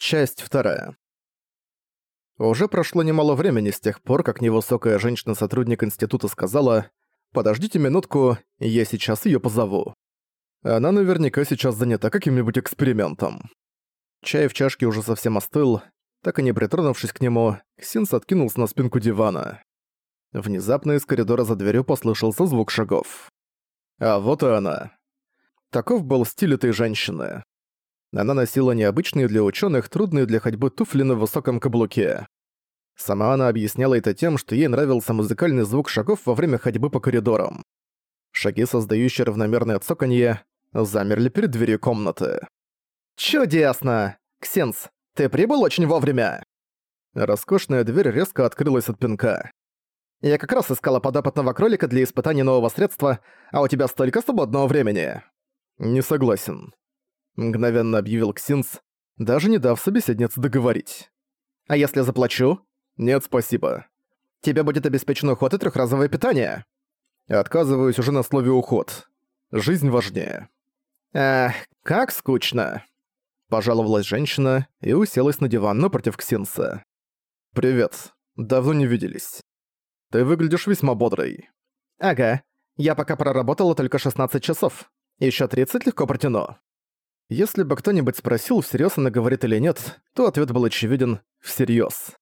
Часть вторая. Уже прошло немало времени с тех пор, как невысокая женщина-сотрудник института сказала «Подождите минутку, я сейчас её позову». Она наверняка сейчас занята каким-нибудь экспериментом. Чай в чашке уже совсем остыл, так и не притронувшись к нему, Ксинс откинулся на спинку дивана. Внезапно из коридора за дверью послышался звук шагов. А вот и она. Таков был стиль этой женщины. Она носила необычные для ученых, трудные для ходьбы туфли на высоком каблуке. Сама она объясняла это тем, что ей нравился музыкальный звук шагов во время ходьбы по коридорам. Шаги, создающие равномерное цоканье, замерли перед дверью комнаты. «Чудесно! Ксенс, ты прибыл очень вовремя!» Роскошная дверь резко открылась от пинка. «Я как раз искала подопытного кролика для испытания нового средства, а у тебя столько свободного времени!» «Не согласен», мгновенно объявил Ксинс, даже не дав собеседнице договорить. «А если заплачу?» «Нет, спасибо. Тебе будет обеспечен уход и трехразовое питание». Отказываюсь уже на слове «уход». Жизнь важнее. «Эх, как скучно!» Пожаловалась женщина и уселась на диван напротив Ксинса. «Привет. Давно не виделись. Ты выглядишь весьма бодрой». «Ага. Я пока проработала только 16 часов. Ещё 30 легко протяну». Если бы кто-нибудь спросил, всерьез она говорит или нет, то ответ был очевиден – всерьез.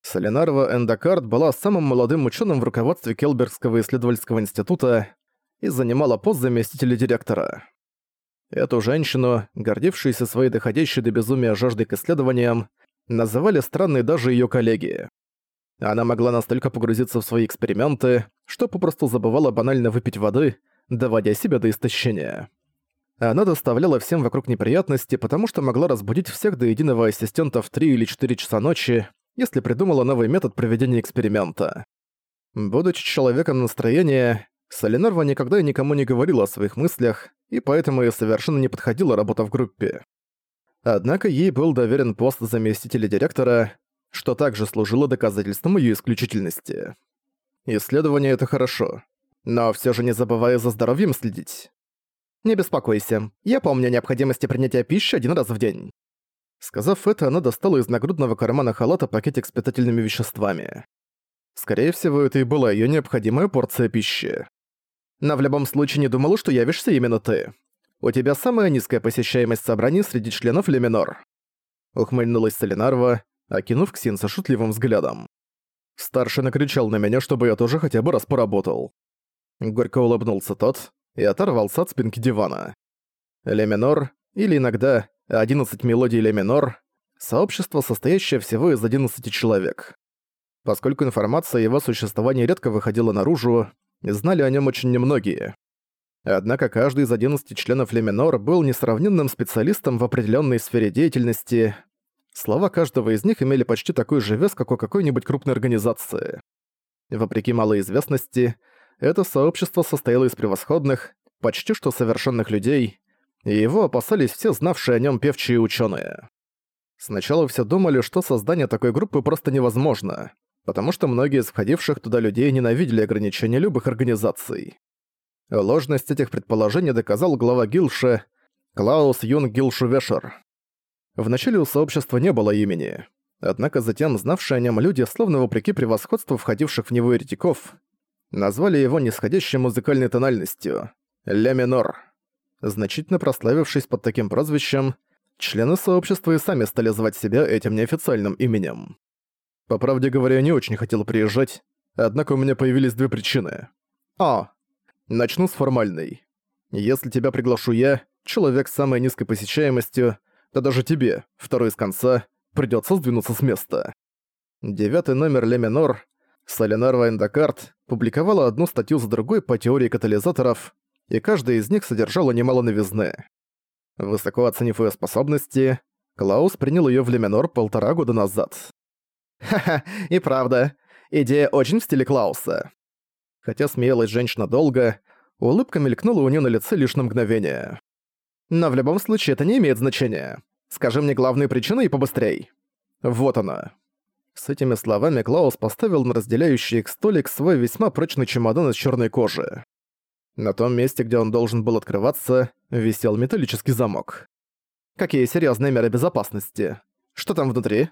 Соленарова Эндокард была самым молодым ученым в руководстве Келбергского исследовательского института и занимала пост заместителя директора. Эту женщину, гордившуюся своей доходящей до безумия жаждой к исследованиям, называли странной даже ее коллеги. Она могла настолько погрузиться в свои эксперименты, что попросту забывала банально выпить воды, доводя себя до истощения. Она доставляла всем вокруг неприятности, потому что могла разбудить всех до единого ассистента в 3 или 4 часа ночи, если придумала новый метод проведения эксперимента. Будучи человеком настроения, Солинарва никогда и никому не говорила о своих мыслях, и поэтому ей совершенно не подходила работа в группе. Однако ей был доверен пост заместителя директора, что также служило доказательством ее исключительности. Исследование — это хорошо, но все же не забывая за здоровьем следить. Не беспокойся, я помню о необходимости принятия пищи один раз в день». Сказав это, она достала из нагрудного кармана халата пакетик с питательными веществами. Скорее всего, это и была её необходимая порция пищи. Но в любом случае не думала, что явишься именно ты. У тебя самая низкая посещаемость собраний среди членов Леминор. Ухмыльнулась Солинарова, окинув Ксинса шутливым взглядом. Старший накричал на меня, чтобы я тоже хотя бы раз поработал. Горько улыбнулся тот, и оторвался от спинки дивана. Ле минор, или иногда 11 мелодий ле минор, сообщество, состоящее всего из 11 человек. Поскольку информация о его существовании редко выходила наружу, знали о нем очень немногие. Однако каждый из 11 членов Ле Минор был несравненным специалистом в определенной сфере деятельности. Слова каждого из них имели почти такой же вес, как у какой-нибудь крупной организации. Вопреки малой известности, это сообщество состояло из превосходных, почти что совершенных людей, и его опасались все знавшие о нем певчие ученые. Сначала все думали, что создание такой группы просто невозможно, потому что многие из входивших туда людей ненавидели ограничения любых организаций. Ложность этих предположений доказал глава Гилша Клаус Юн Гилшувешер. Вначале у сообщества не было имени, однако затем знавшие о нем люди, словно вопреки превосходству входивших в него еретиков, назвали его нисходящей музыкальной тональностью – ля минор. Значительно прославившись под таким прозвищем, члены сообщества и сами стали звать себя этим неофициальным именем. По правде говоря, я не очень хотел приезжать, однако у меня появились две причины. О, начну с формальной. Если тебя приглашу я, человек с самой низкой посещаемостью, то даже тебе, второй с конца, придётся сдвинуться с места. Девятый номер Ле минор Солинарва Эндокарт публиковала одну статью за другой по теории катализаторов, и каждая из них содержала немало новизны. Высоко оценив ее способности, Клаус принял ее в Леминор полтора года назад. Ха-ха, и правда, идея очень в стиле Клауса. Хотя смеялась женщина долго, улыбка мелькнула у нее на лице лишь на мгновение. Но в любом случае это не имеет значения. Скажи мне главные причины и побыстрей. Вот она. С этими словами Клаус поставил на разделяющий их столик свой весьма прочный чемодан из черной кожи. На том месте, где он должен был открываться, висел металлический замок. Какие серьезные меры безопасности? Что там внутри?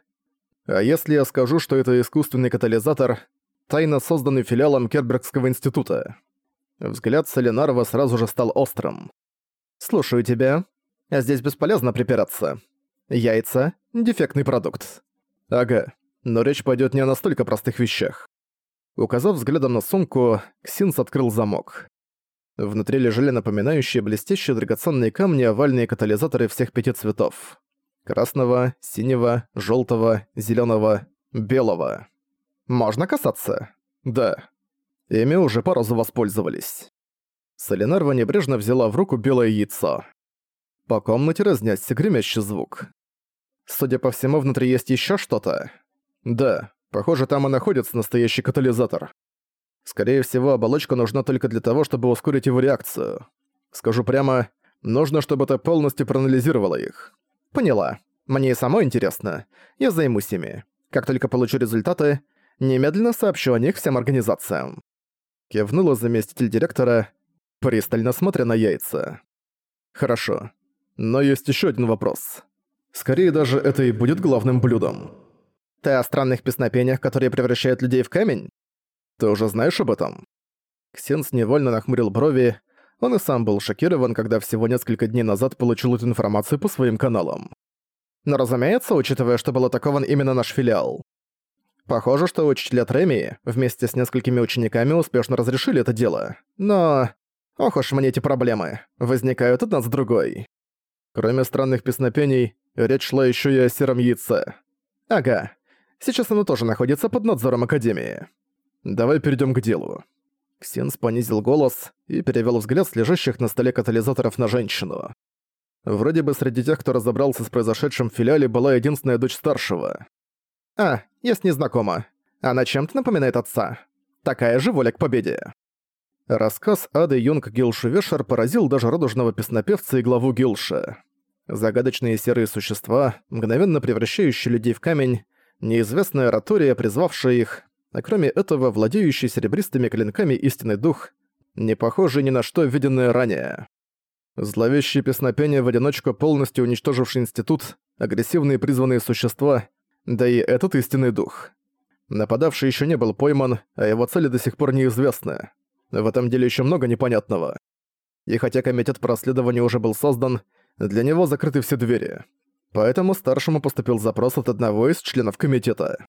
А если я скажу, что это искусственный катализатор, тайно созданный филиалом Кербергского института? Взгляд Соленарова сразу же стал острым. «Слушаю тебя. А здесь бесполезно припираться. Яйца — дефектный продукт». «Ага, но речь пойдет не о настолько простых вещах». Указав взглядом на сумку, Ксинс открыл замок. Внутри лежали напоминающие блестящие драгоценные камни овальные катализаторы всех пяти цветов. Красного, синего, желтого, зеленого, белого. «Можно касаться?» «Да». Ими уже по разу воспользовались. Солинарва небрежно взяла в руку белое яйцо. По комнате разнесся гремящий звук. Судя по всему, внутри есть еще что-то. Да, похоже, там и находится настоящий катализатор. Скорее всего, оболочка нужна только для того, чтобы ускорить его реакцию. Скажу прямо, нужно, чтобы ты полностью проанализировала их. Поняла. Мне и самой интересно. Я займусь ими. Как только получу результаты, немедленно сообщу о них всем организациям. Кивнула заместитель директора, пристально смотря на яйца. Хорошо. Но есть еще один вопрос. Скорее даже это и будет главным блюдом. Ты о странных песнопениях, которые превращают людей в камень? Ты уже знаешь об этом? Ксенс невольно нахмурил брови. Он и сам был шокирован, когда всего несколько дней назад получил эту информацию по своим каналам. Но разумеется, учитывая, что был атакован именно наш филиал. Похоже, что учителя Тремии вместе с несколькими учениками успешно разрешили это дело. Но... Ох уж мне эти проблемы. Возникают одна с другой. Кроме странных песнопений, речь шла еще и о сером яйце. Ага. Сейчас оно тоже находится под надзором Академии. Давай перейдем к делу. Ксенс понизил голос и перевел взгляд с лежащих на столе катализаторов на женщину. Вроде бы среди тех, кто разобрался с произошедшим в филиале, была единственная дочь старшего. «А, я с ней знакома. Она чем-то напоминает отца. Такая же воля к победе». Рассказ Ады Юнг Гилшу Вешер поразил даже радужного песнопевца и главу Гилша. Загадочные серые существа, мгновенно превращающие людей в камень, неизвестная оратория, призвавшая их, а кроме этого владеющий серебристыми клинками истинный дух, не похожий ни на что виденное ранее. Зловещие песнопения в одиночку, полностью уничтоживший институт, агрессивные призванные существа, да и этот истинный дух. Нападавший еще не был пойман, а его цели до сих пор неизвестны. В этом деле еще много непонятного. И хотя комитет по расследованию уже был создан, для него закрыты все двери. Поэтому старшему поступил запрос от одного из членов комитета.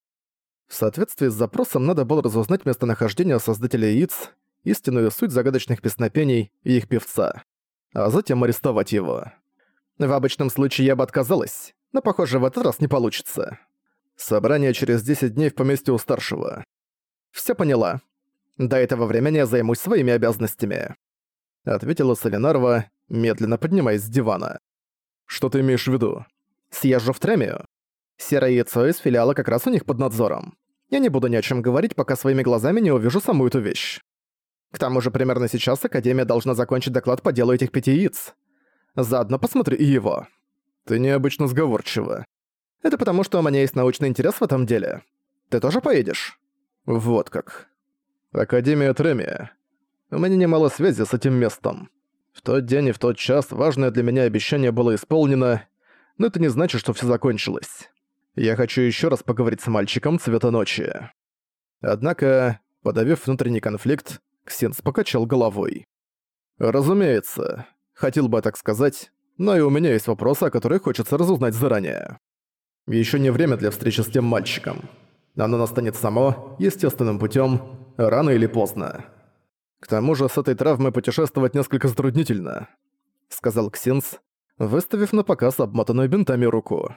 В соответствии с запросом надо было разузнать местонахождение создателя яиц, истинную суть загадочных песнопений и их певца а затем арестовать его. В обычном случае я бы отказалась, но, похоже, в этот раз не получится. Собрание через 10 дней в поместье у старшего. Всё поняла. До этого времени я займусь своими обязанностями. Ответила Солинарова, медленно поднимаясь с дивана. Что ты имеешь в виду? Съезжу в Тремию. Серое яйцо из филиала как раз у них под надзором. Я не буду ни о чем говорить, пока своими глазами не увижу саму эту вещь. К тому же примерно сейчас Академия должна закончить доклад по делу этих пяти яиц. Заодно посмотри и его. Ты необычно сговорчива. Это потому, что у меня есть научный интерес в этом деле. Ты тоже поедешь? Вот как. Академия Тремия. У меня немало связи с этим местом. В тот день и в тот час важное для меня обещание было исполнено, но это не значит, что все закончилось. Я хочу еще раз поговорить с мальчиком цвета ночи. Однако, подавив внутренний конфликт, Ксенс покачал головой. «Разумеется. Хотел бы так сказать, но и у меня есть вопросы, о которых хочется разузнать заранее. Еще не время для встречи с тем мальчиком. Оно настанет само, естественным путем, рано или поздно. К тому же с этой травмой путешествовать несколько затруднительно», — сказал Ксенс, выставив на показ обмотанную бинтами руку.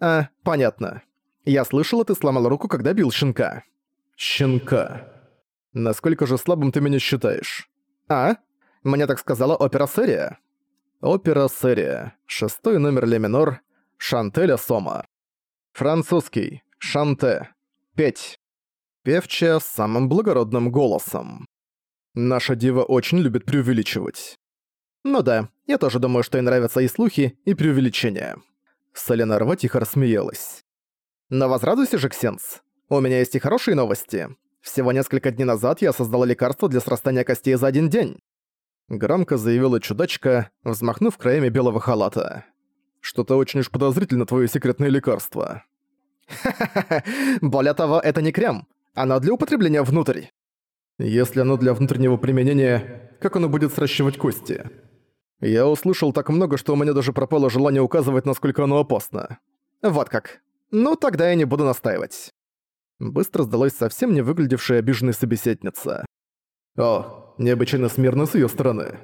«А, понятно. Я слышала, ты сломал руку, когда бил щенка». «Щенка», Насколько же слабым ты меня считаешь? А? Мне так сказала опера-серия. Опера-серия. Шестой номер ля минор. Шантеля Сома. Французский. Шанте. Петь. Певчая с самым благородным голосом. Наша дива очень любит преувеличивать. Ну да, я тоже думаю, что ей нравятся и слухи, и преувеличения. Солена Рва тихо рассмеялась. Но возрадуйся же, Ксенс. У меня есть и хорошие новости. Всего несколько дней назад я создала лекарство для срастания костей за один день. Громко заявила чудачка, взмахнув краями белого халата. Что-то очень уж подозрительно твое секретное лекарство. Ха-ха-ха, более того, это не крем. Оно для употребления внутрь. Если оно для внутреннего применения, как оно будет сращивать кости? Я услышал так много, что у меня даже пропало желание указывать, насколько оно опасно. Вот как. Ну, тогда я не буду настаивать. Быстро сдалась совсем не выглядевшая обиженной собеседница. О, необычайно смирно с её стороны.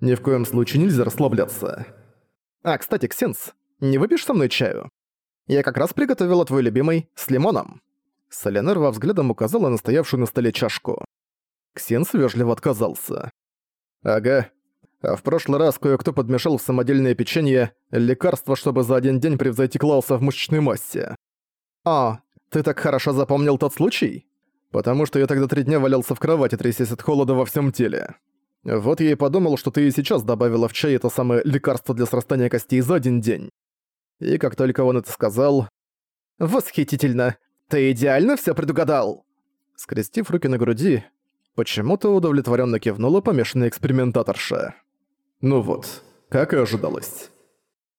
Ни в коем случае нельзя расслабляться. А, кстати, Ксенс, не выпьешь со мной чаю? Я как раз приготовила твой любимый с лимоном. Соленер во взглядом указала на стоявшую на столе чашку. Ксенс вежливо отказался. «Ага. А в прошлый раз кое-кто подмешал в самодельное печенье лекарство, чтобы за один день превзойти Клауса в мышечной массе». «О, ты так хорошо запомнил тот случай?» «Потому что я тогда три дня валялся в кровати, трясясь от холода во всем теле. Вот я и подумал, что ты и сейчас добавила в чай это самое лекарство для срастания костей за один день. И как только он это сказал... «Восхитительно! Ты идеально все предугадал!» Скрестив руки на груди, Почему-то удовлетворенно кивнула помешанная экспериментаторша. Ну вот, как и ожидалось.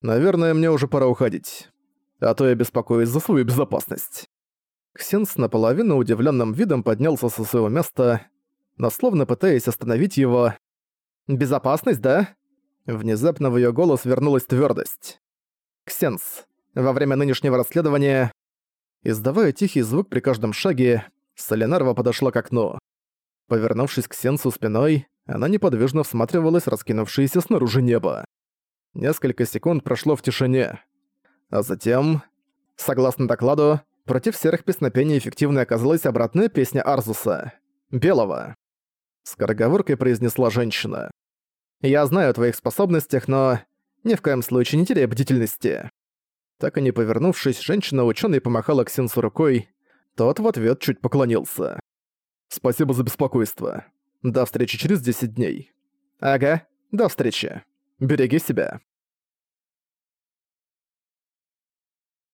Наверное, мне уже пора уходить. А то я беспокоюсь за свою безопасность. Ксенс наполовину удивленным видом поднялся со своего места, но словно пытаясь остановить его. «Безопасность, да?» Внезапно в ее голос вернулась твердость. «Ксенс, во время нынешнего расследования...» Издавая тихий звук при каждом шаге, Соленарва подошла к окну. Повернувшись к Сенсу спиной, она неподвижно всматривалась раскинувшееся снаружи небо. Несколько секунд прошло в тишине. А затем, согласно докладу, против серых песнопений эффективной оказалась обратная песня Арзуса. Белого. Скороговоркой произнесла женщина. «Я знаю о твоих способностях, но ни в коем случае не теряй бдительности». Так и не повернувшись, женщина-учёный помахала к Сенсу рукой, тот в ответ чуть поклонился. Спасибо за беспокойство. До встречи через 10 дней. Ага, до встречи. Береги себя.